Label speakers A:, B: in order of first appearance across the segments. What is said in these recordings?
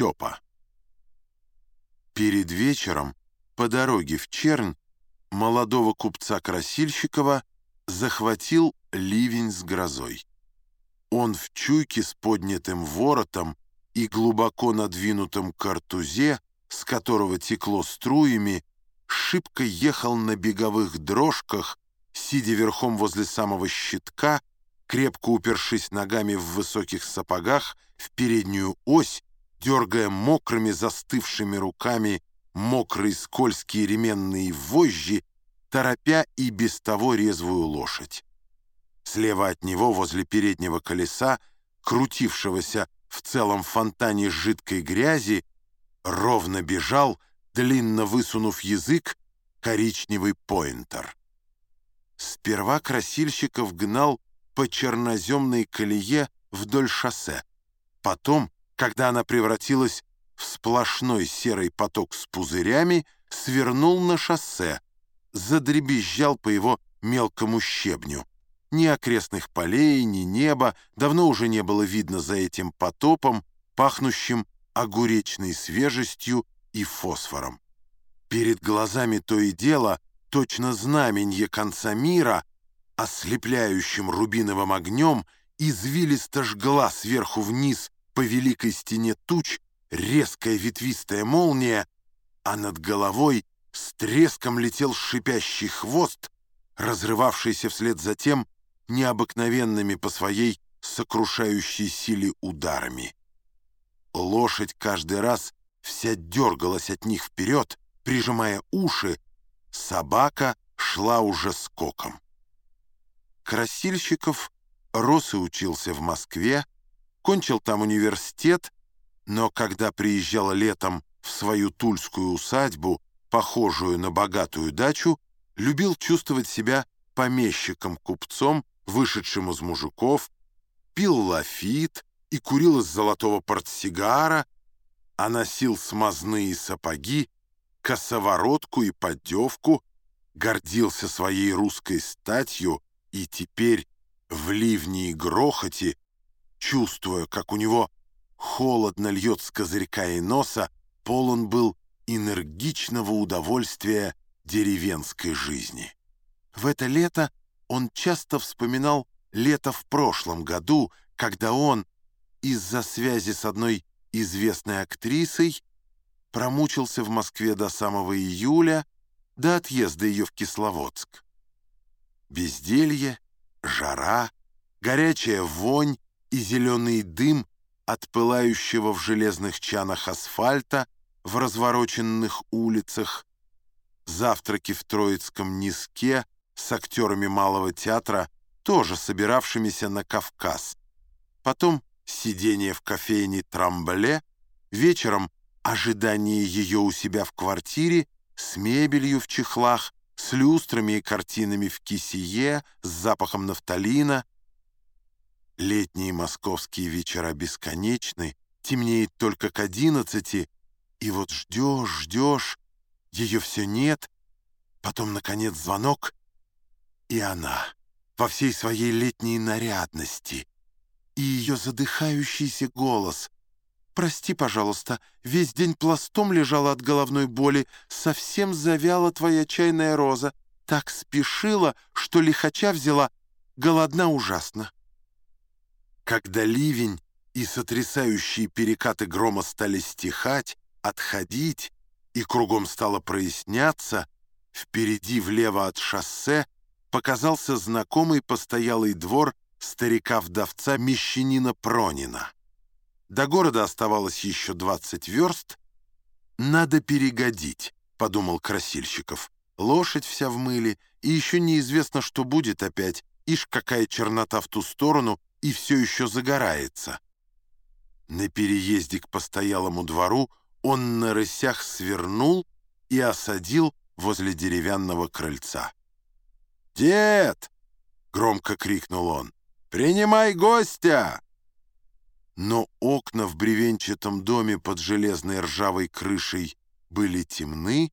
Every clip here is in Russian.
A: Степа. Перед вечером по дороге в Чернь молодого купца Красильщикова захватил ливень с грозой. Он в чуйке с поднятым воротом и глубоко надвинутом картузе, с которого текло струями, шибко ехал на беговых дрожках, сидя верхом возле самого щитка, крепко упершись ногами в высоких сапогах в переднюю ось, дергая мокрыми застывшими руками мокрые скользкие ременные вожжи, торопя и без того резвую лошадь. Слева от него, возле переднего колеса, крутившегося в целом фонтане жидкой грязи, ровно бежал, длинно высунув язык, коричневый поинтер. Сперва красильщиков гнал по черноземной колее вдоль шоссе. Потом, когда она превратилась в сплошной серый поток с пузырями, свернул на шоссе, задребезжал по его мелкому щебню. Ни окрестных полей, ни неба давно уже не было видно за этим потопом, пахнущим огуречной свежестью и фосфором. Перед глазами то и дело, точно знаменье конца мира, ослепляющим рубиновым огнем, извилисто жгла сверху вниз по великой стене туч резкая ветвистая молния, а над головой с треском летел шипящий хвост, разрывавшийся вслед за тем необыкновенными по своей сокрушающей силе ударами. Лошадь каждый раз вся дергалась от них вперед, прижимая уши, собака шла уже скоком. Красильщиков рос и учился в Москве, кончил там университет, но когда приезжал летом в свою тульскую усадьбу, похожую на богатую дачу, любил чувствовать себя помещиком-купцом, вышедшим из мужиков, пил лафит и курил из золотого портсигара, а носил смазные сапоги, косоворотку и поддевку, гордился своей русской статью и теперь в ливне и грохоте, чувствуя, как у него холодно льет с козырька и носа, полон был энергичного удовольствия деревенской жизни. В это лето он часто вспоминал лето в прошлом году, когда он из-за связи с одной известной актрисой промучился в Москве до самого июля, до отъезда ее в Кисловодск. Безделье, жара, горячая вонь и зеленый дым от пылающего в железных чанах асфальта в развороченных улицах, завтраки в Троицком Низке с актерами Малого театра, тоже собиравшимися на Кавказ. Потом сидение в кофейне Трамбле, вечером ожидание ее у себя в квартире с мебелью в чехлах, с люстрами и картинами в кисие, с запахом нафталина — Летние московские вечера бесконечны, темнеет только к одиннадцати, и вот ждешь, ждешь, ее все нет, потом, наконец, звонок, и она во всей своей летней нарядности, и ее задыхающийся голос. «Прости, пожалуйста, весь день пластом лежала от головной боли, совсем завяла твоя чайная роза, так спешила, что лихача взяла, голодна ужасно». Когда ливень и сотрясающие перекаты грома стали стихать, отходить, и кругом стало проясняться, впереди влево от шоссе показался знакомый постоялый двор старика-вдовца Мещанина Пронина. До города оставалось еще 20 верст. «Надо перегодить», — подумал Красильщиков. «Лошадь вся в мыле, и еще неизвестно, что будет опять. Ишь, какая чернота в ту сторону, и все еще загорается. На переезде к постоялому двору он на рысях свернул и осадил возле деревянного крыльца. «Дед!» — громко крикнул он. «Принимай гостя!» Но окна в бревенчатом доме под железной ржавой крышей были темны,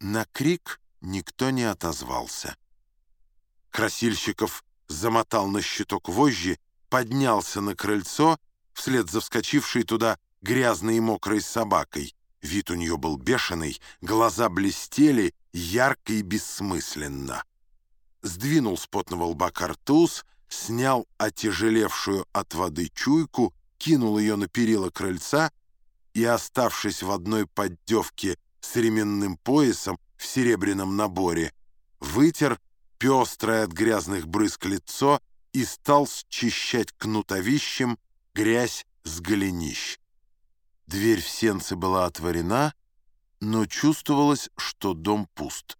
A: на крик никто не отозвался. Красильщиков замотал на щиток вожжи поднялся на крыльцо, вслед за вскочившей туда грязной и мокрой собакой. Вид у нее был бешеный, глаза блестели ярко и бессмысленно. Сдвинул с потного лба картуз, снял отяжелевшую от воды чуйку, кинул ее на перила крыльца и, оставшись в одной поддевке с ременным поясом в серебряном наборе, вытер пестрое от грязных брызг лицо и стал счищать кнутовищем грязь с голенищ. Дверь в сенце была отворена, но чувствовалось, что дом пуст.